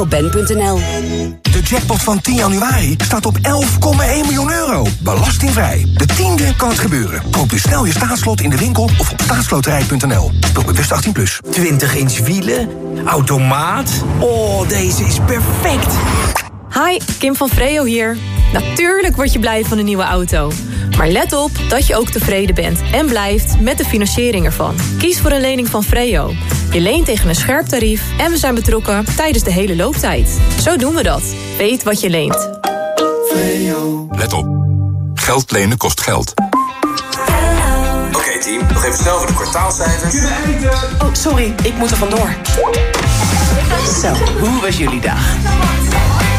ecoband.nl. De jackpot van 10 januari staat op 11,1 miljoen euro. Belastingvrij. De tiende kan het gebeuren. Koop dus snel je staatslot in de winkel of op staatsloterij.nl. Speel bewust 18+. Plus. 20 inch wielen, automaat. Oh, deze is perfect. Hi, Kim van Freo hier. Natuurlijk word je blij van een nieuwe auto. Maar let op dat je ook tevreden bent en blijft met de financiering ervan. Kies voor een lening van Freo. Je leent tegen een scherp tarief en we zijn betrokken tijdens de hele looptijd. Zo doen we dat. Weet wat je leent. Let op. Geld lenen kost geld. Oké team, nog even snel voor de kwartaalcijfers. Oh, sorry, ik moet er vandoor. Zo, hoe was jullie dag?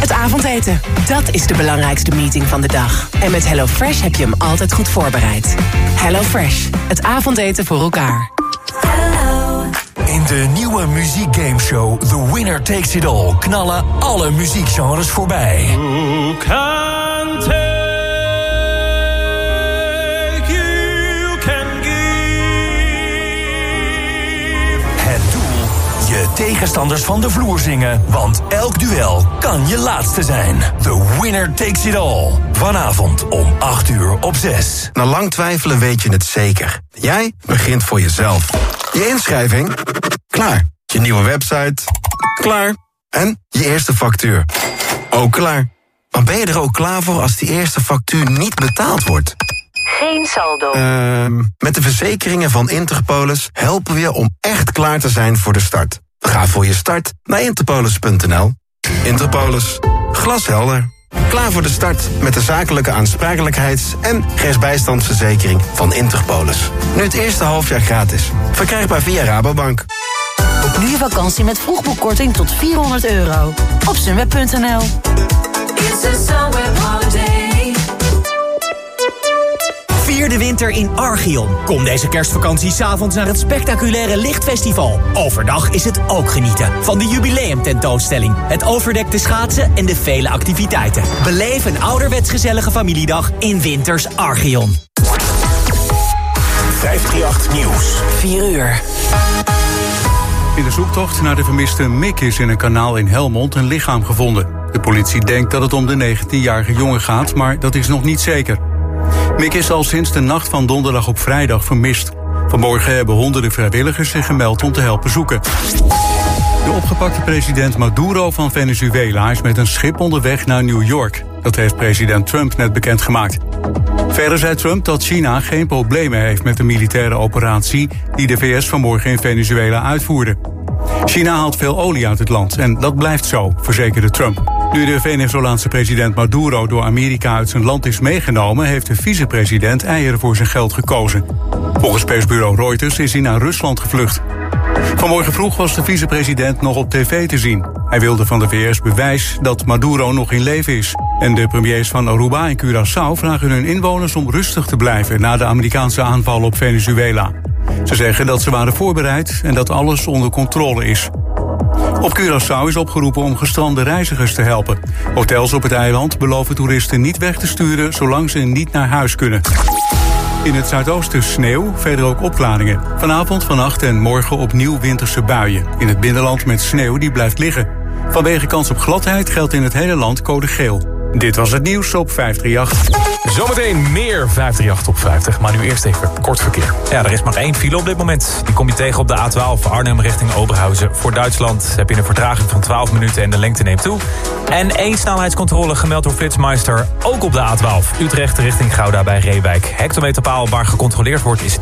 Het avondeten, dat is de belangrijkste meeting van de dag. En met HelloFresh heb je hem altijd goed voorbereid. HelloFresh, het avondeten voor elkaar. In de nieuwe muziekgameshow The Winner Takes It All... knallen alle muziekgenres voorbij. Je tegenstanders van de vloer zingen. Want elk duel kan je laatste zijn. The winner takes it all. Vanavond om 8 uur op 6. Na lang twijfelen weet je het zeker. Jij begint voor jezelf. Je inschrijving? Klaar. Je nieuwe website? Klaar. En je eerste factuur? Ook klaar. Maar ben je er ook klaar voor als die eerste factuur niet betaald wordt? Geen saldo. Ehm, met de verzekeringen van Interpolis helpen we je om echt klaar te zijn voor de start. Ga voor je start naar interpolis.nl. Interpolis. Glashelder. Klaar voor de start met de zakelijke aansprakelijkheids- en rechtsbijstandsverzekering van Interpolis. Nu het eerste halfjaar gratis. Verkrijgbaar via Rabobank. Boek nu je vakantie met vroegboekkorting tot 400 euro. Op sunweb.nl Vier de winter in Archeon. Kom deze kerstvakantie s'avonds naar het spectaculaire Lichtfestival. Overdag is het ook genieten van de jubileumtentoonstelling, het overdekte schaatsen en de vele activiteiten. Beleef een ouderwets gezellige familiedag in Winters Archeon. 538 Nieuws. 4 uur. In de zoektocht naar de vermiste Mick is in een kanaal in Helmond een lichaam gevonden. De politie denkt dat het om de 19-jarige jongen gaat, maar dat is nog niet zeker. Mick is al sinds de nacht van donderdag op vrijdag vermist. Vanmorgen hebben honderden vrijwilligers zich gemeld om te helpen zoeken. De opgepakte president Maduro van Venezuela is met een schip onderweg naar New York. Dat heeft president Trump net bekendgemaakt. Verder zei Trump dat China geen problemen heeft met de militaire operatie die de VS vanmorgen in Venezuela uitvoerde. China haalt veel olie uit het land en dat blijft zo, verzekerde Trump. Nu de Venezolaanse president Maduro door Amerika uit zijn land is meegenomen, heeft de vicepresident eieren voor zijn geld gekozen. Volgens persbureau Reuters is hij naar Rusland gevlucht. Vanmorgen vroeg was de vicepresident nog op tv te zien. Hij wilde van de VS bewijs dat Maduro nog in leven is. En de premiers van Aruba en Curaçao vragen hun inwoners om rustig te blijven na de Amerikaanse aanval op Venezuela. Ze zeggen dat ze waren voorbereid en dat alles onder controle is. Op Curaçao is opgeroepen om gestrande reizigers te helpen. Hotels op het eiland beloven toeristen niet weg te sturen zolang ze niet naar huis kunnen. In het zuidoosten sneeuw, verder ook opklaringen. Vanavond, vannacht en morgen opnieuw winterse buien. In het binnenland met sneeuw die blijft liggen. Vanwege kans op gladheid geldt in het hele land code geel. Dit was het nieuws op 538. Zometeen meer 538 op 50, maar nu eerst even kort verkeer. Ja, er is maar één file op dit moment. Die kom je tegen op de A12 Arnhem richting Oberhausen. Voor Duitsland heb je een vertraging van 12 minuten en de lengte neemt toe. En één snelheidscontrole gemeld door Flitsmeister, ook op de A12. Utrecht richting Gouda bij Reewijk. Hectometerpaal waar gecontroleerd wordt is 30,2.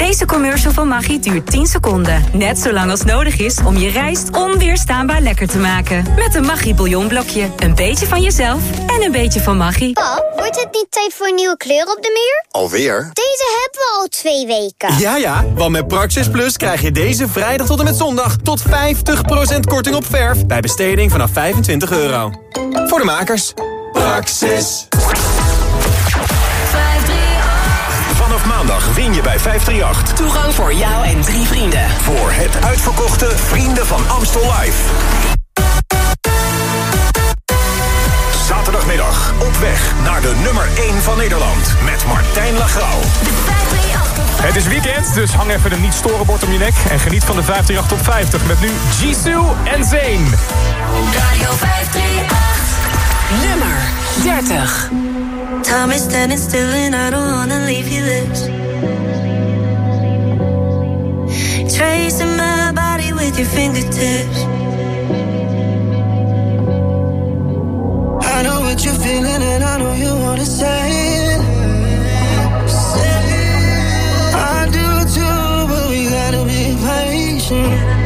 Deze commercial van Maggi duurt 10 seconden. Net zo lang als nodig is om je rijst onweerstaanbaar lekker te maken. Met een Maggi bouillonblokje. Een beetje van jezelf en een beetje van Maggi. Pap, wordt het niet tijd voor een nieuwe kleur op de muur? Alweer? Deze hebben we al twee weken. Ja, ja, want met Praxis Plus krijg je deze vrijdag tot en met zondag... tot 50% korting op verf bij besteding vanaf 25 euro. Voor de makers. Praxis maandag win je bij 538. Toegang voor jou en drie vrienden. Voor het uitverkochte Vrienden van Amstel Live. Zaterdagmiddag op weg naar de nummer 1 van Nederland. Met Martijn Lagrouw. Het is weekend, dus hang even een niet-storenbord om je nek. En geniet van de 538 op 50 met nu Jisoo en Zane. Radio 538, nummer 30. Time is standing still and I don't wanna leave your lips. Tracing my body with your fingertips. I know what you're feeling and I know you wanna say. Say. I do too, but we gotta be patient.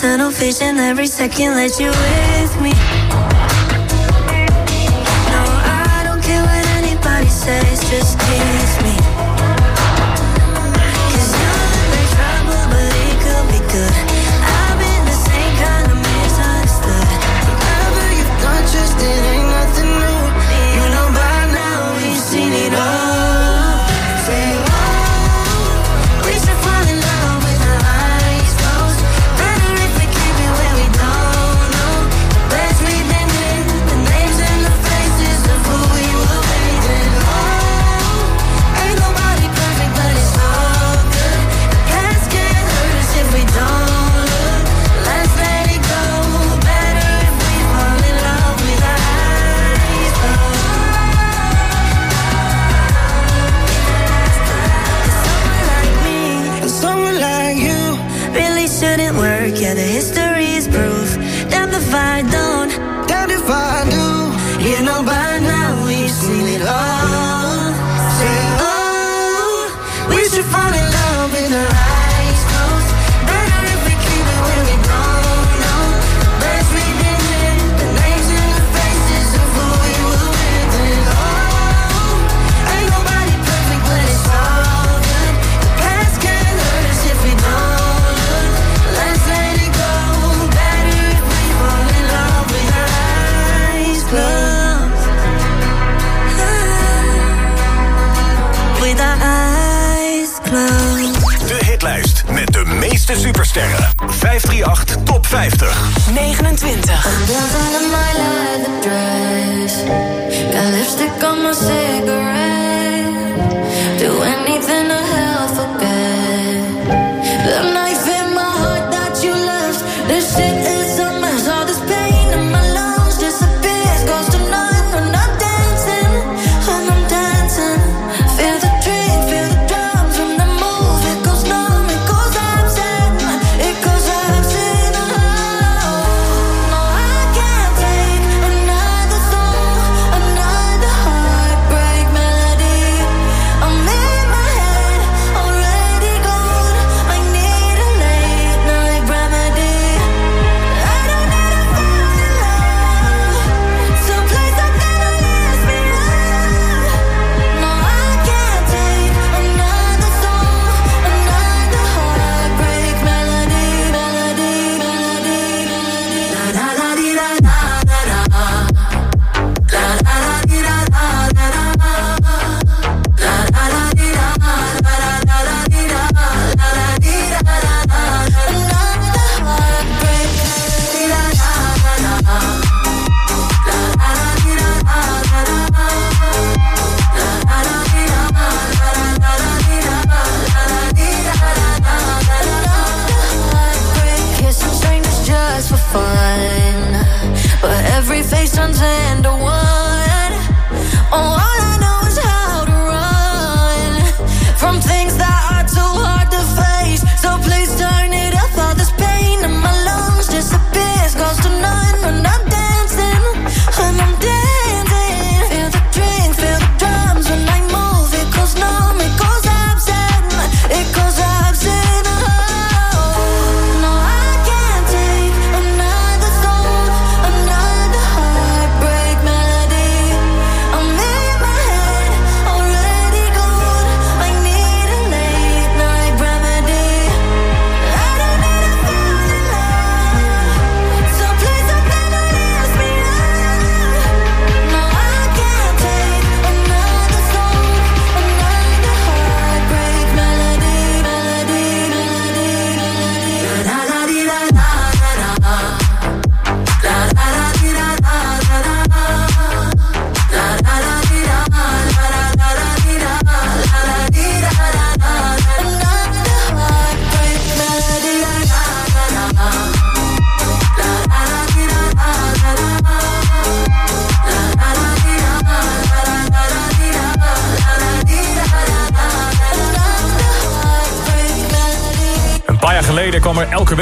tunnel vision every second that you with me. No, I don't care what anybody says, just keep. didn't work. Yeah, the history's proof. Damn if I don't. Damn if I do. You know by now we've seen it all. Say, oh, we should fall in supersterren. 538 Top 50. 29. Got lipstick on my cigarette.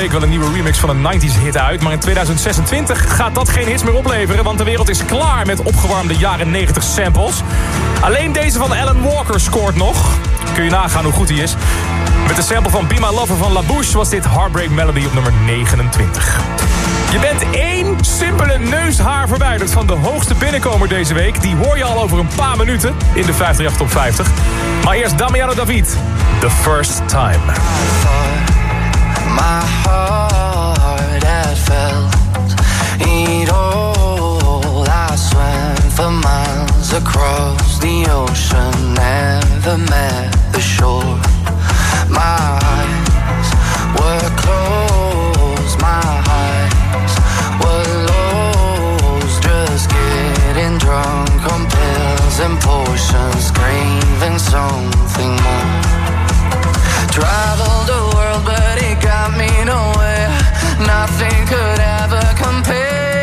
ik wel een nieuwe remix van een 90s hit uit. Maar in 2026 gaat dat geen hits meer opleveren. Want de wereld is klaar met opgewarmde jaren 90 samples. Alleen deze van Alan Walker scoort nog. Kun je nagaan hoe goed hij is. Met de sample van Bima Lover van Labouche was dit Heartbreak Melody op nummer 29. Je bent één simpele neushaar verwijderd van de hoogste binnenkomer deze week. Die hoor je al over een paar minuten in de 58 op 50. Maar eerst Damiano David, The First Time. my heart had felt it all. I swam for miles across the ocean, never met the shore. My eyes were closed, my eyes were lost, just getting drunk on pills and potions, craving something more. Traveled away but it got me nowhere. Nothing could ever compare.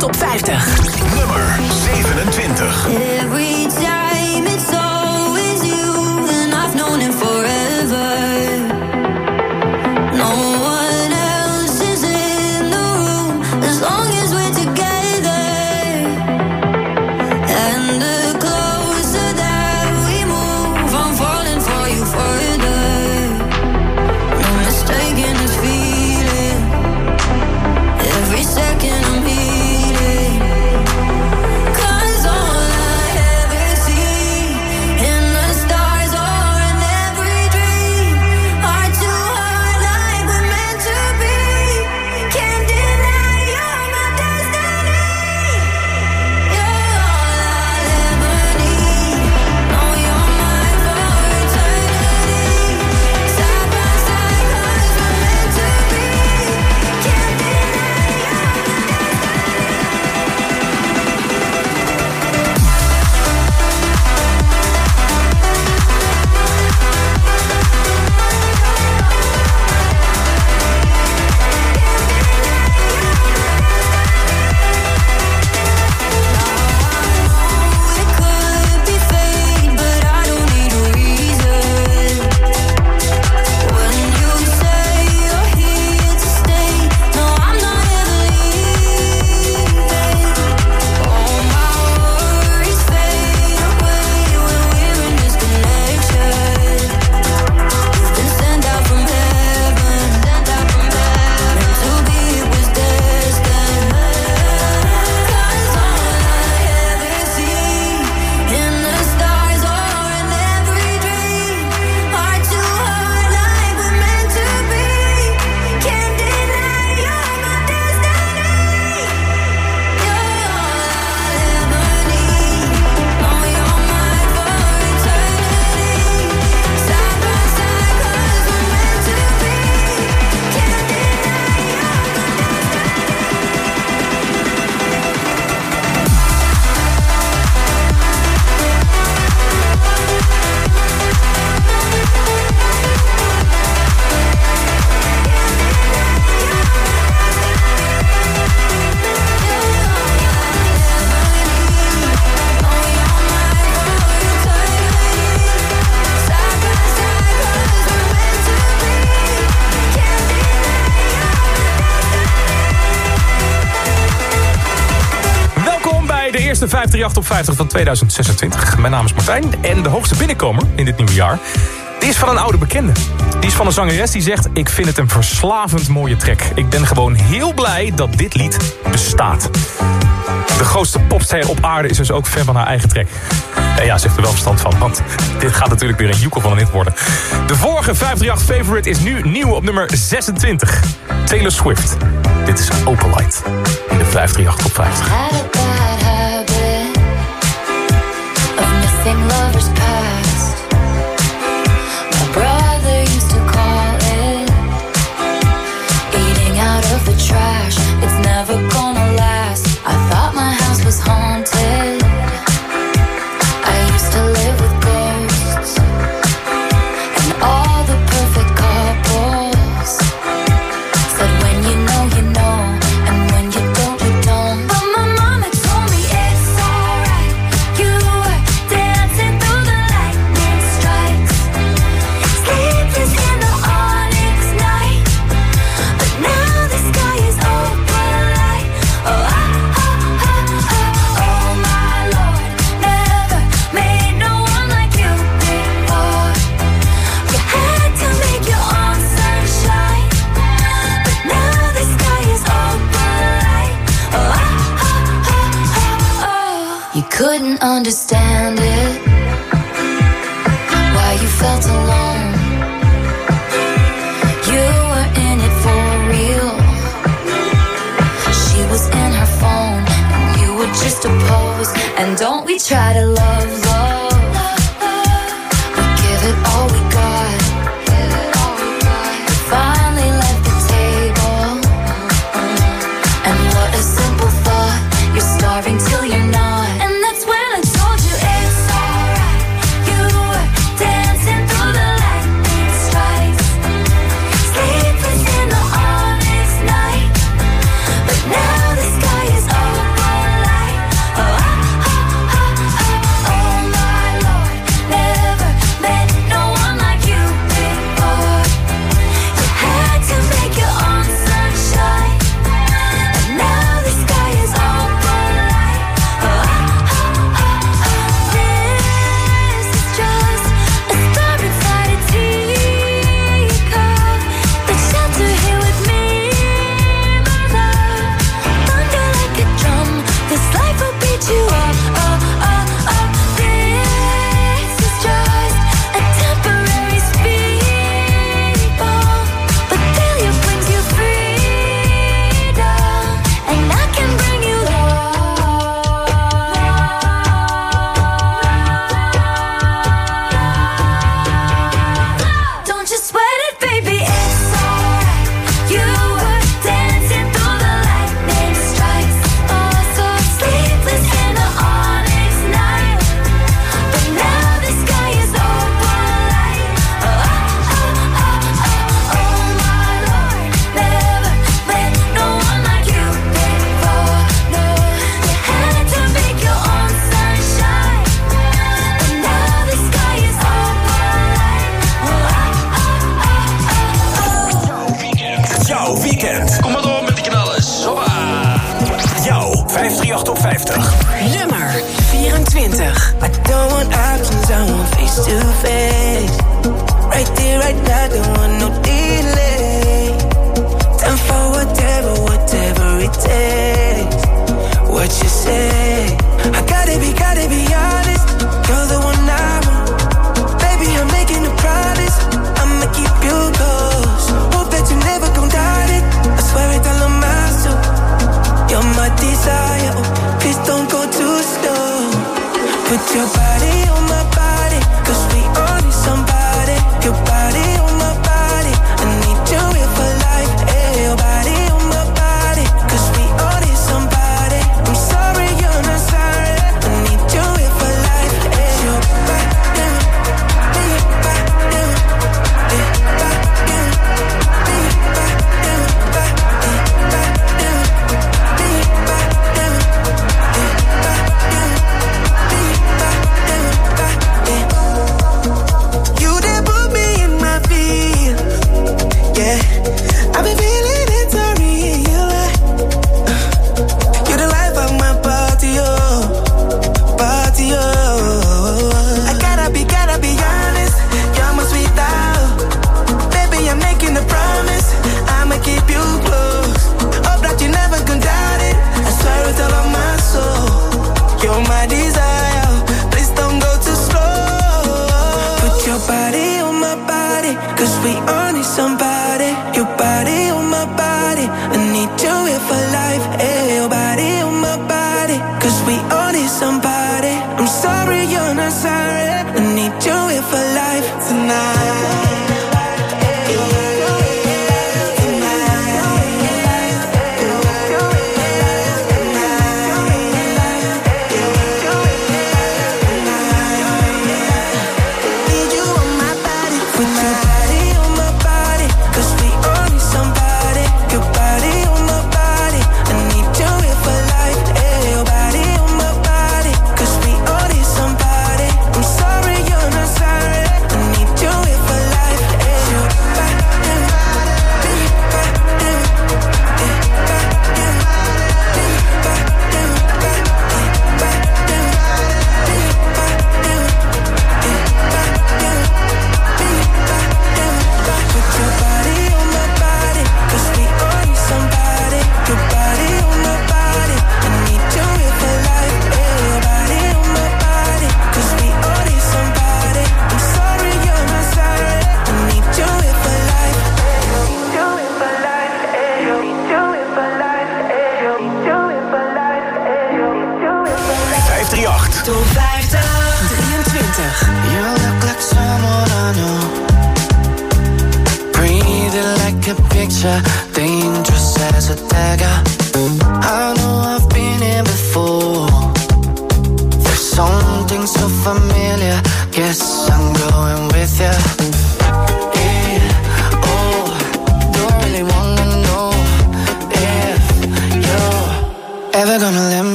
top 50. Nummer 27. 538 op 50 van 2026. Mijn naam is Martijn en de hoogste binnenkomer in dit nieuwe jaar... die is van een oude bekende. Die is van een zangeres die zegt... ik vind het een verslavend mooie track. Ik ben gewoon heel blij dat dit lied bestaat. De grootste popster op aarde is dus ook fan van haar eigen track. En ja, zegt er wel verstand van, want dit gaat natuurlijk weer een joekel van een hit worden. De vorige 538 favorite is nu nieuw op nummer 26. Taylor Swift. Dit is Open Light in de 538 op 50. Dancing lovers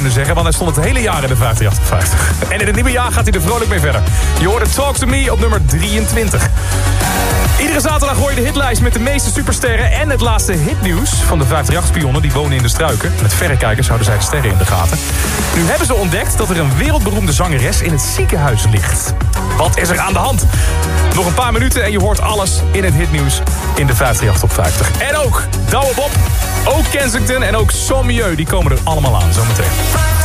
kunnen zeggen. Want hij stond het hele jaar in de 50. En in het nieuwe jaar gaat hij er vrolijk mee verder. Je hoort het Talk to Me op nummer 23. Iedere zaterdag hoor je de hitlijst met de meeste supersterren... en het laatste hitnieuws van de 538-spionnen die wonen in de struiken. Met verrekijkers houden zij sterren in de gaten. Nu hebben ze ontdekt dat er een wereldberoemde zangeres in het ziekenhuis ligt. Wat is er aan de hand? Nog een paar minuten en je hoort alles in het hitnieuws in de 538 op 50. En ook Douwe Bob, ook Kensington en ook Sommieu. Die komen er allemaal aan zometeen.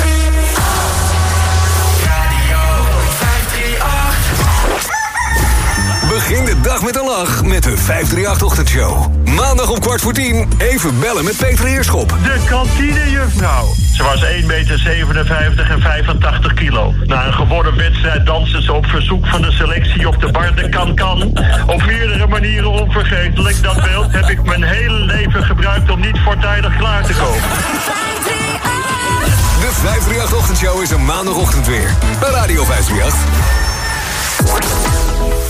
Begin de dag met een lach met de 538-ochtendshow. Maandag om kwart voor tien, even bellen met Peter Heerschop. De kantinejuffrouw. Ze was 1,57 meter en 85 kilo. Na een geworden wedstrijd danste ze op verzoek van de selectie op de bar de kan-kan. Op meerdere manieren onvergetelijk. Dat beeld heb ik mijn hele leven gebruikt om niet voortijdig klaar te komen. De 538-ochtendshow is een maandagochtend weer. Bij Radio 538.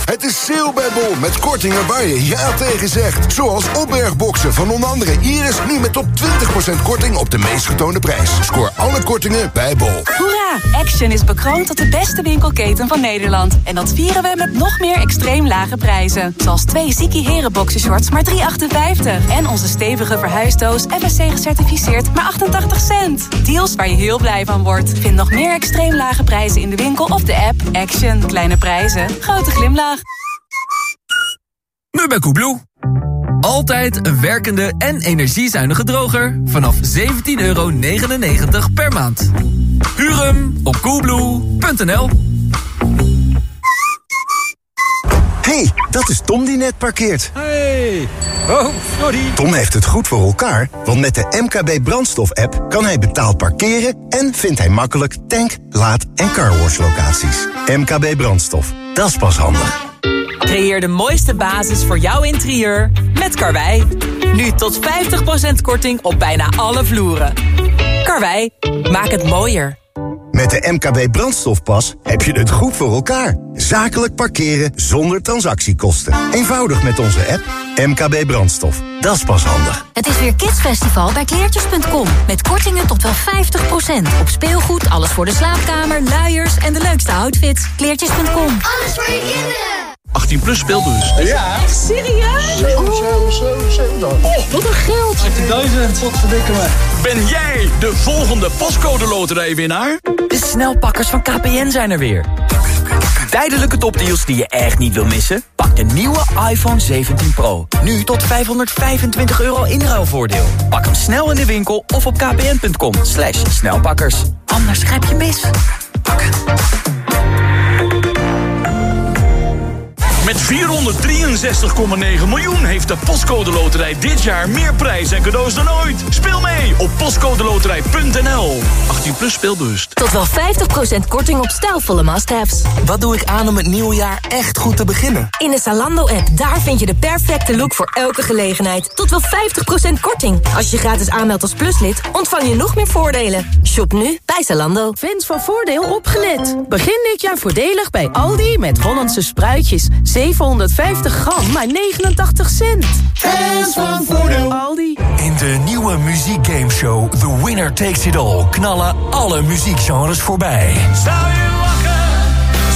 Het is sale bij Bol met kortingen waar je ja tegen zegt. Zoals opbergboxen van onder andere Iris nu met tot 20% korting op de meest getoonde prijs. Scoor alle kortingen bij Bol. Hoera! Action is bekroond tot de beste winkelketen van Nederland. En dat vieren we met nog meer extreem lage prijzen. Zoals twee Ziki Heren boxershorts maar 3,58. En onze stevige verhuisdoos FSC gecertificeerd maar 88 cent. Deals waar je heel blij van wordt. Vind nog meer extreem lage prijzen in de winkel of de app. Action. Kleine prijzen. Grote glimlach. Nu bij Koebloe. Altijd een werkende en energiezuinige droger vanaf 17,99 euro per maand. Huur hem op coolblue.nl. hey, dat is Tom die net parkeert. Hey, oh, sorry. Tom heeft het goed voor elkaar, want met de MKB brandstof-app... kan hij betaald parkeren en vindt hij makkelijk tank, laad- en carwash locaties. MKB brandstof, dat is pas handig. Creëer de mooiste basis voor jouw interieur met Karwei. Nu tot 50% korting op bijna alle vloeren. Karwei, maak het mooier. Met de MKB brandstofpas heb je het goed voor elkaar. Zakelijk parkeren zonder transactiekosten. Eenvoudig met onze app MKB Brandstof. Dat is pas handig. Het is weer Kidsfestival bij kleertjes.com. Met kortingen tot wel 50%. Op speelgoed, alles voor de slaapkamer, luiers en de leukste outfits. Kleertjes.com. Alles voor je kinderen. 18 plus speelbus. Ja. Echt serieus? 7, 7, 7, 7. Oh, wat een geld. 18.000. Wat verdikken me. Ben jij de volgende pascode loterijwinnaar? De snelpakkers van KPN zijn er weer. Tijdelijke topdeals die je echt niet wil missen? Pak de nieuwe iPhone 17 Pro. Nu tot 525 euro inruilvoordeel. Pak hem snel in de winkel of op kpn.com. Slash snelpakkers. Anders grijp je mis. Met 463,9 miljoen heeft de Postcode Loterij dit jaar meer prijs en cadeaus dan ooit. Speel mee op postcodeloterij.nl. 18 plus speelbewust. Tot wel 50% korting op stijlvolle must-haves. Wat doe ik aan om het nieuwe jaar echt goed te beginnen? In de Zalando-app, daar vind je de perfecte look voor elke gelegenheid. Tot wel 50% korting. Als je gratis aanmeldt als pluslid, ontvang je nog meer voordelen. Shop nu bij Zalando. Fans van Voordeel opgelet. Begin dit jaar voordelig bij Aldi met Hollandse spruitjes. 750 gram, maar 89 cent. Fans van Voordeel. Aldi. In de nieuwe muziekgameshow The Winner Takes It All... knallen alle muziekgenres voorbij. Zou je lachen?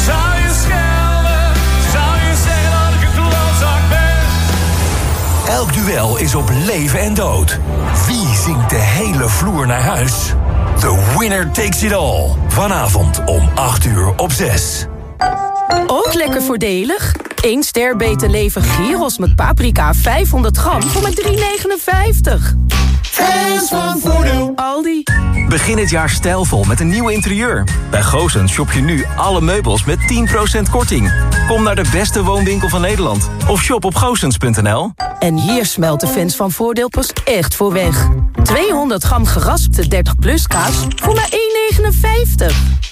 Zou je schelden? Zou je zeggen dat ik een klootzak ben? Elk duel is op leven en dood. Wie zingt de hele vloer naar huis? The Winner Takes It All. Vanavond om 8 uur op 6. Ook lekker voordelig. 1 ster beter leven gyros met paprika 500 gram voor maar 3,59. Fans van Voordeel. Aldi. Begin het jaar stijlvol met een nieuw interieur. Bij Goosens shop je nu alle meubels met 10% korting. Kom naar de beste woonwinkel van Nederland. Of shop op goosens.nl. En hier smelt de fans van Voordeel pas echt voor weg. 200 gram geraspte 30 plus kaas voor maar 1,59.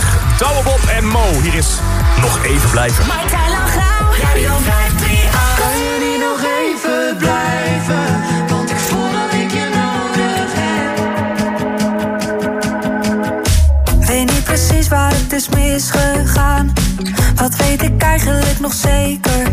22, Douwe Bob en Mo. Hier is Nog Even Blijven. Radio 538. Kan je niet nog even blijven? Want ik voel dat ik je nodig heb. Weet niet precies waar het is misgegaan. Wat weet ik eigenlijk nog zeker?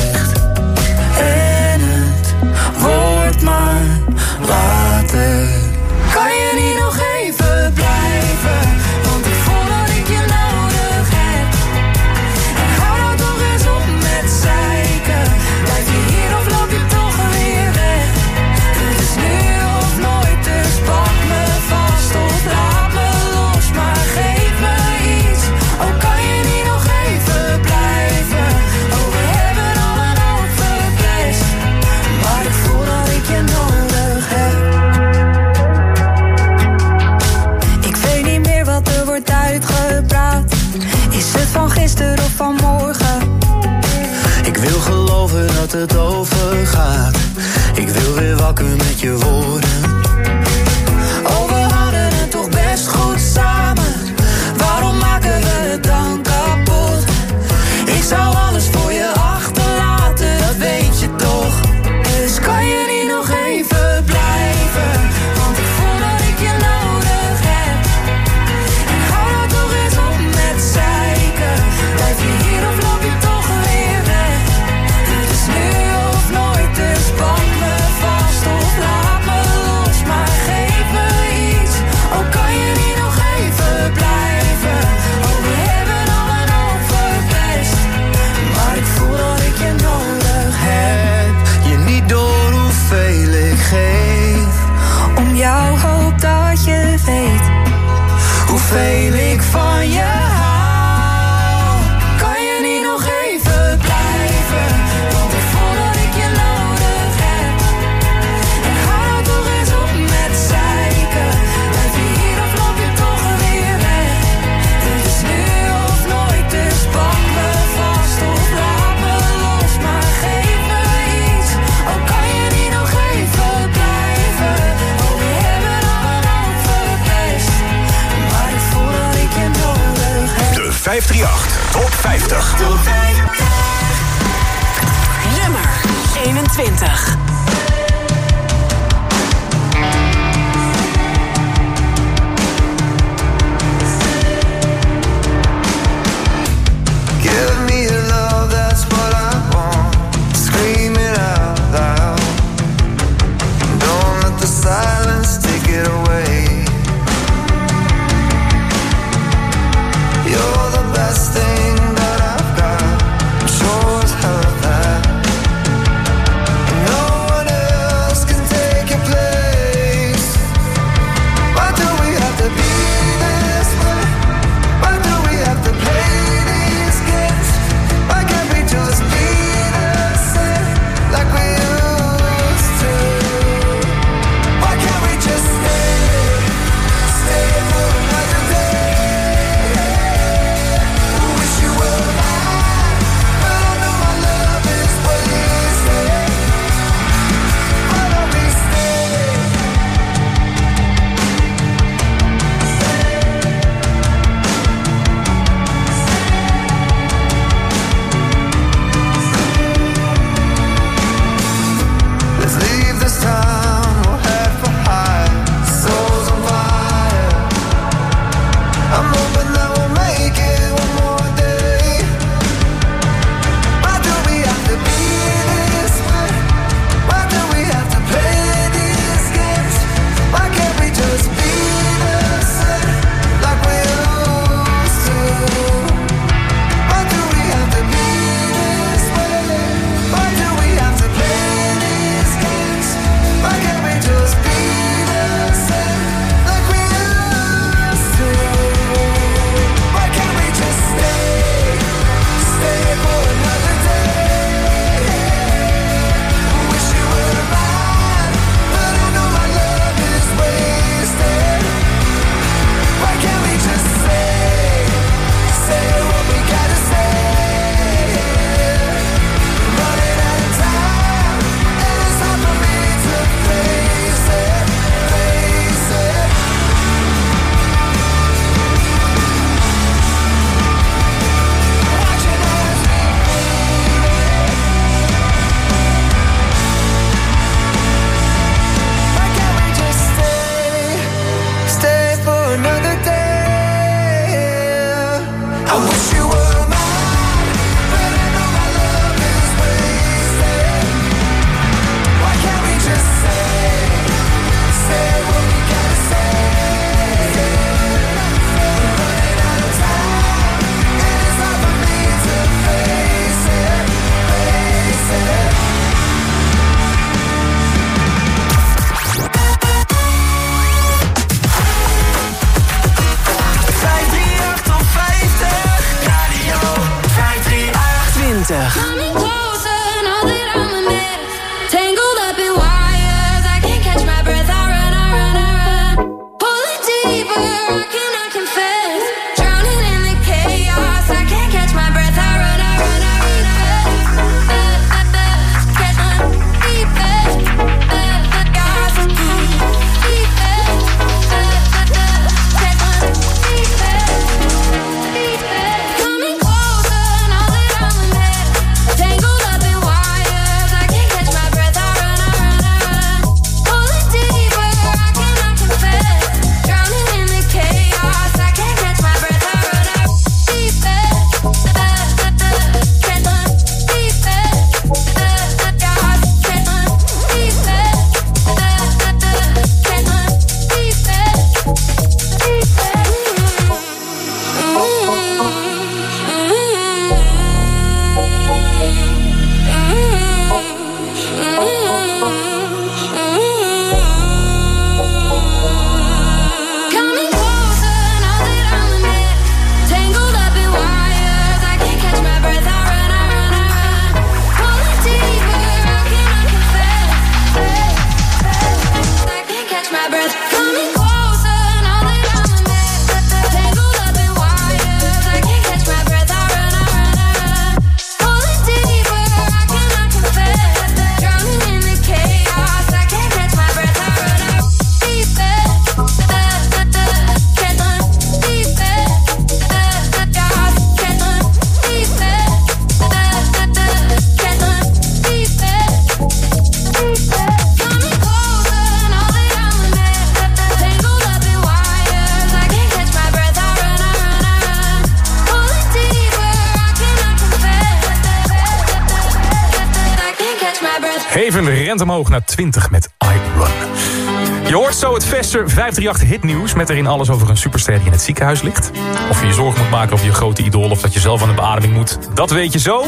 538 hitnieuws... met erin alles over een superster die in het ziekenhuis ligt. Of je je zorgen moet maken over je grote idool... of dat je zelf aan de beademing moet, dat weet je zo.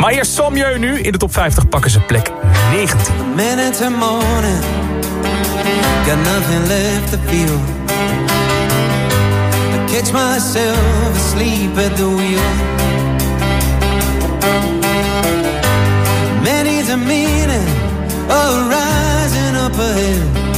Maar eerst Samjeu nu. In de top 50 pakken ze plek 19. Minute morning, got nothing left to feel. I catch myself asleep at the wheel. Many's a meaning up ahead.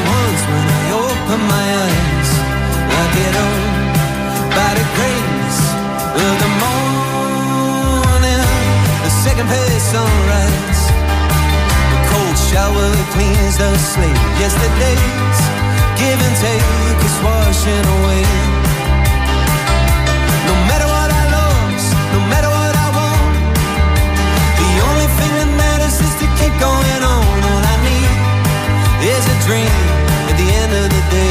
my eyes. I get by the grace of the morning, the second sunrise. The cold shower cleans the slate. Yesterday's give and take is washing away. No matter what I lost, no matter what I want, the only thing that matters is to keep going on. All I need is a dream at the end of the day.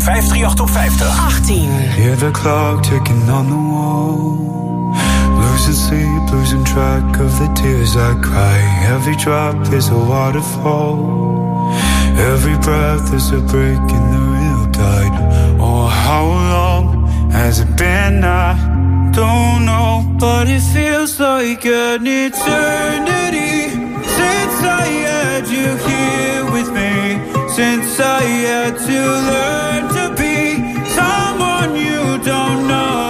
538 op 50. 18. Hear the clock ticking on the wall. Losing sleep, losing track of the tears I cry. Every drop is a waterfall. Every breath is a break in the real tide. Oh, how long has it been? I don't know, but it feels like an eternity since I had you here. Since I had to learn to be someone you don't know.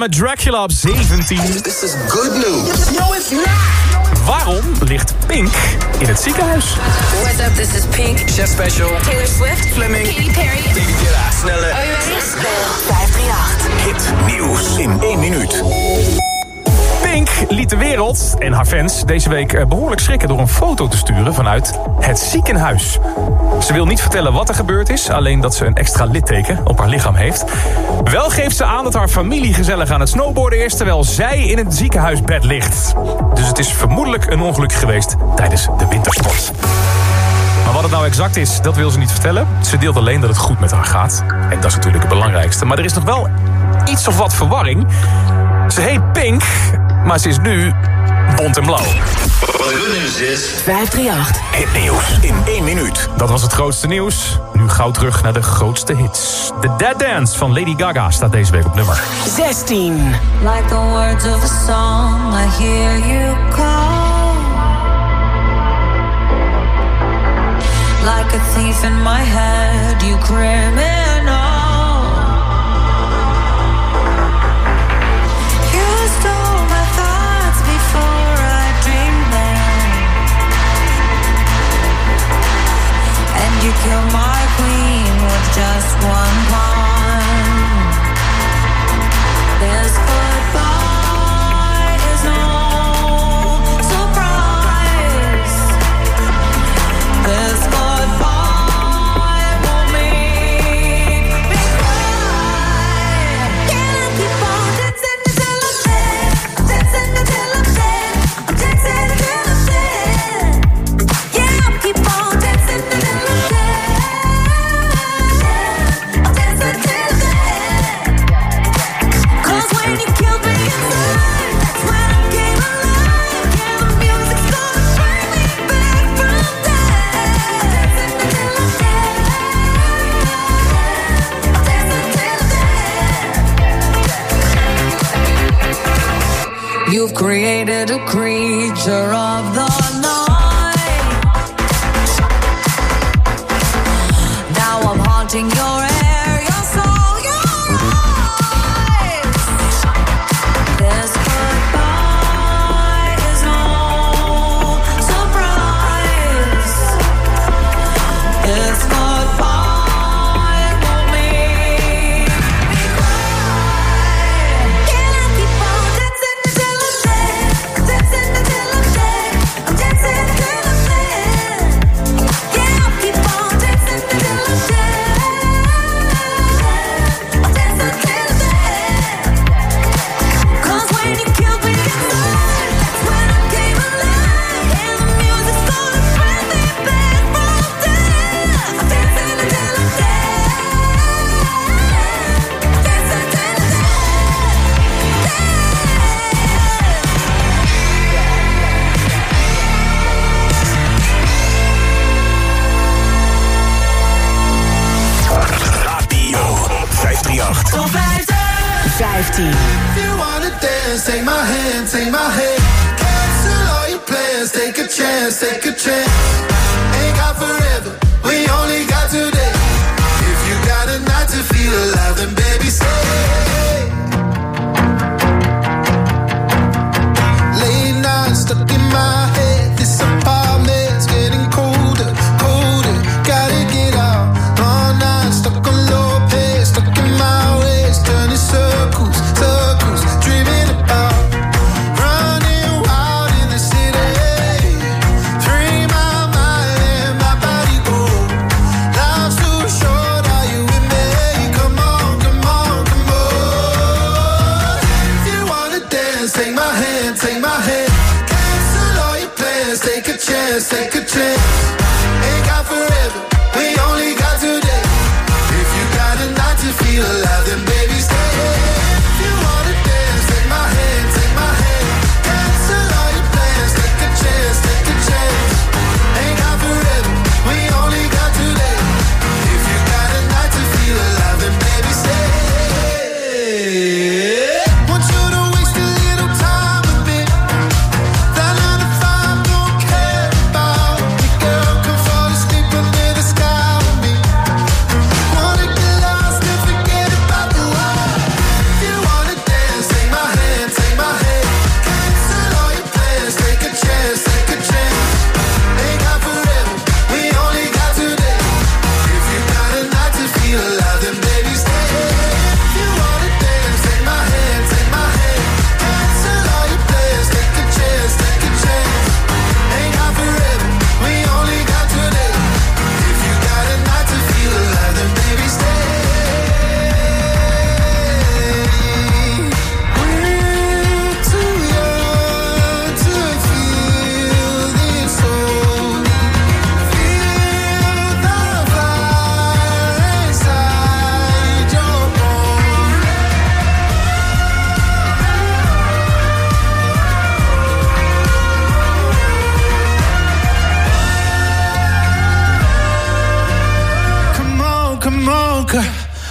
Met Dracula op 17. This is good news. No, it's not. Waarom ligt Pink in het ziekenhuis? What's up, this is Pink. Chef Special. Taylor Swift. Fleming. Katy Perry. Sneller. Are you ready? 538. Hit nieuws in één minuut. Pink liet de wereld en haar fans deze week eh, behoorlijk schrikken... door een foto te sturen vanuit het ziekenhuis. Ze wil niet vertellen wat er gebeurd is... alleen dat ze een extra litteken op haar lichaam heeft. Wel geeft ze aan dat haar familie gezellig aan het snowboarden is... terwijl zij in het ziekenhuisbed ligt. Dus het is vermoedelijk een ongeluk geweest tijdens de wintersport. Maar wat het nou exact is, dat wil ze niet vertellen. Ze deelt alleen dat het goed met haar gaat. En dat is natuurlijk het belangrijkste. Maar er is nog wel iets of wat verwarring. Ze heet Pink, maar ze is nu bont en blauw. Well, good news is... 538. Hit nieuws in één minuut. Dat was het grootste nieuws. Nu gauw terug naar de grootste hits. The Dead Dance van Lady Gaga staat deze week op nummer 16. Like the words of a song, I hear you call. Like a thief in my head, you criminal. You're my queen with just one pop.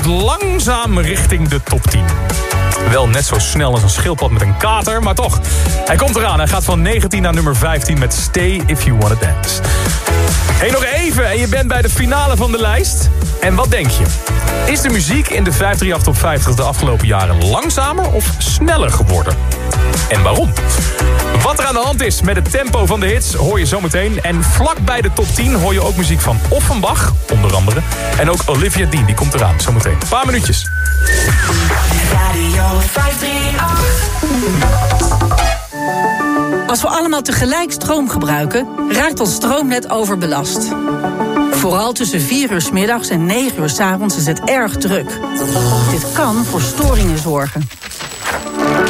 Langzaam richting de top 10. Wel net zo snel als een schildpad met een kater, maar toch. Hij komt eraan. Hij gaat van 19 naar nummer 15 met Stay If You Wanna Dance. Hey, nog even en je bent bij de finale van de lijst. En wat denk je? Is de muziek in de 538 top 50 de afgelopen jaren langzamer of sneller geworden? En waarom? Wat er aan de hand is met het tempo van de hits hoor je zometeen. En vlak bij de top 10 hoor je ook muziek van Offenbach, onder andere. En ook Olivia Dean, die komt eraan zometeen. Een paar minuutjes. Radio 538. Als we allemaal tegelijk stroom gebruiken, raakt ons stroomnet overbelast. Vooral tussen 4 uur 's middags en 9 uur 's avonds is het erg druk. Dit kan voor storingen zorgen.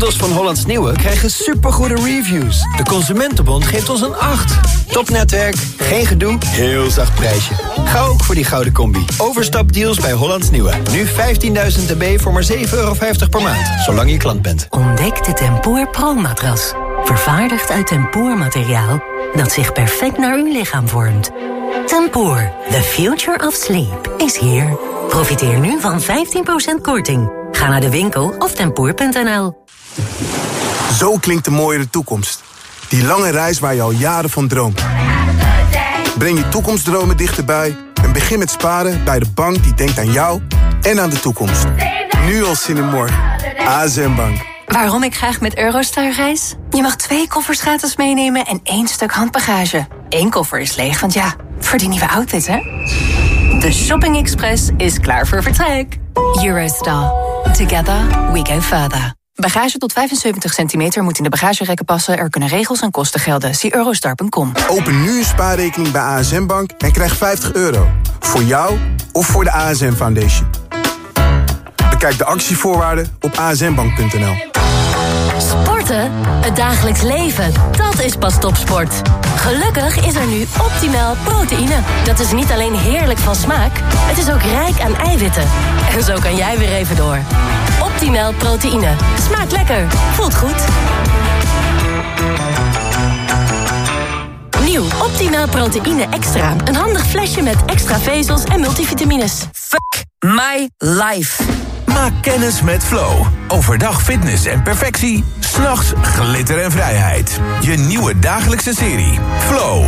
Bundels van Hollands Nieuwe krijgen supergoede reviews. De Consumentenbond geeft ons een 8. Topnetwerk, geen gedoe, heel zacht prijsje. Ga ook voor die gouden combi. Overstapdeals bij Hollands Nieuwe. Nu 15.000 dB voor maar 7,50 euro per maand. Zolang je klant bent. Ontdek de Tempoor Pro-matras. Vervaardigd uit tempoormateriaal dat zich perfect naar uw lichaam vormt. Tempoor, the future of sleep, is here. Profiteer nu van 15% korting. Ga naar de winkel of tempoor.nl. Zo klinkt de mooiere toekomst. Die lange reis waar je al jaren van droomt. Breng je toekomstdromen dichterbij en begin met sparen bij de bank die denkt aan jou en aan de toekomst. Nu al zin in morgen. ASM Bank. Waarom ik graag met Eurostar reis? Je mag twee koffers gratis meenemen en één stuk handbagage. Eén koffer is leeg, want ja, voor die nieuwe outfit, hè? De Shopping Express is klaar voor vertrek. Eurostar. Together we go further. Bagage tot 75 centimeter moet in de bagagerekken passen. Er kunnen regels en kosten gelden. Zie eurostar.com. Open nu een spaarrekening bij ASM Bank en krijg 50 euro. Voor jou of voor de ASM Foundation. Bekijk de actievoorwaarden op asmbank.nl. Sporten? Het dagelijks leven. Dat is pas topsport. Gelukkig is er nu optimaal proteïne. Dat is niet alleen heerlijk van smaak, het is ook rijk aan eiwitten. En zo kan jij weer even door. Optimaal proteïne. Smaakt lekker. Voelt goed. Nieuw Optimaal proteïne extra. Een handig flesje met extra vezels en multivitamines. Fuck my life. Maak kennis met Flow. Overdag fitness en perfectie. S'nachts glitter en vrijheid. Je nieuwe dagelijkse serie. Flow.